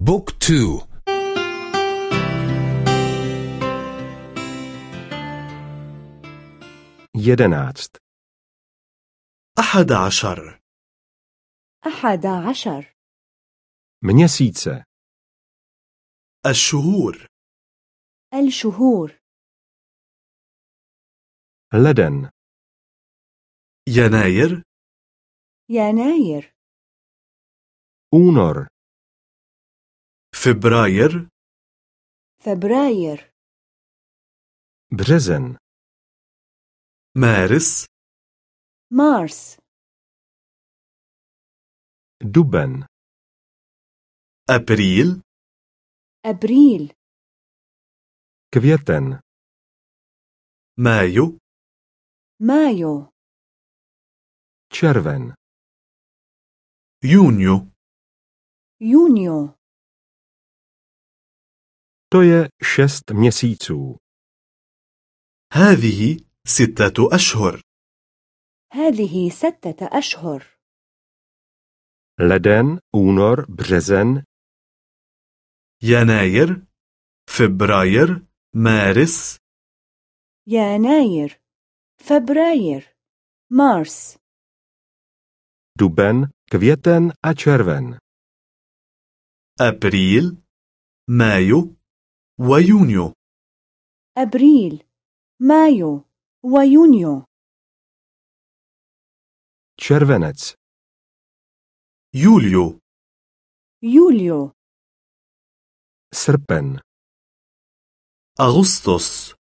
بوك تو. jedenáct أحد عشر. أحد عشر. měsíce الشهور. الشهور. leden يناير. يناير. únor فبراير. فبراير. březen مارس. مارس. duben أبريل. أبريل. květen مايو. مايو. červen يونيو. يونيو. To je šest měsíců. هذه ستة أشهر. هذه ستة أشهر. Leden únor březen. يناير فبراير مارس. يناير فبراير مارس. Duben květen a červen. أبريل مايو ويونيو. أبريل مايو ويونيو. Červenec يوليو. يوليو. Srpen أغسطس.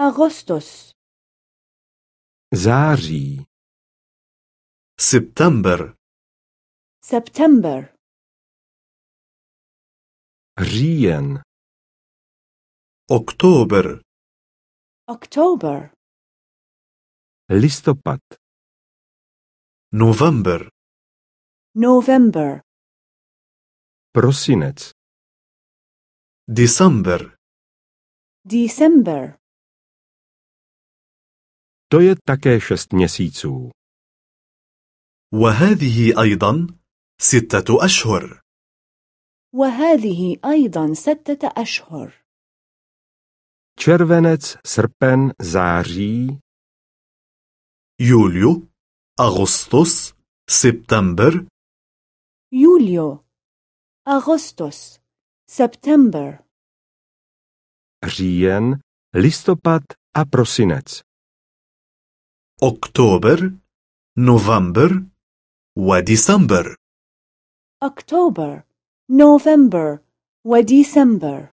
أغسطس. Září سبتمبر. سبتمبر. Říjen أكتوبر. أكتوبر. listopad نوفمبر. نوفمبر. prosinec ديسمبر. ديسمبر. To je také šest měsíců. وهذه أيضا ستة أشهر. وهذه أيضا ستة أشهر. Červenec srpen září. يوليو أغسطس سبتمبر يوليو أغسطس سبتمبر říjen listopad a prosinec. أكتوبر نوفمبر وديسمبر أكتوبر نوفمبر وديسمبر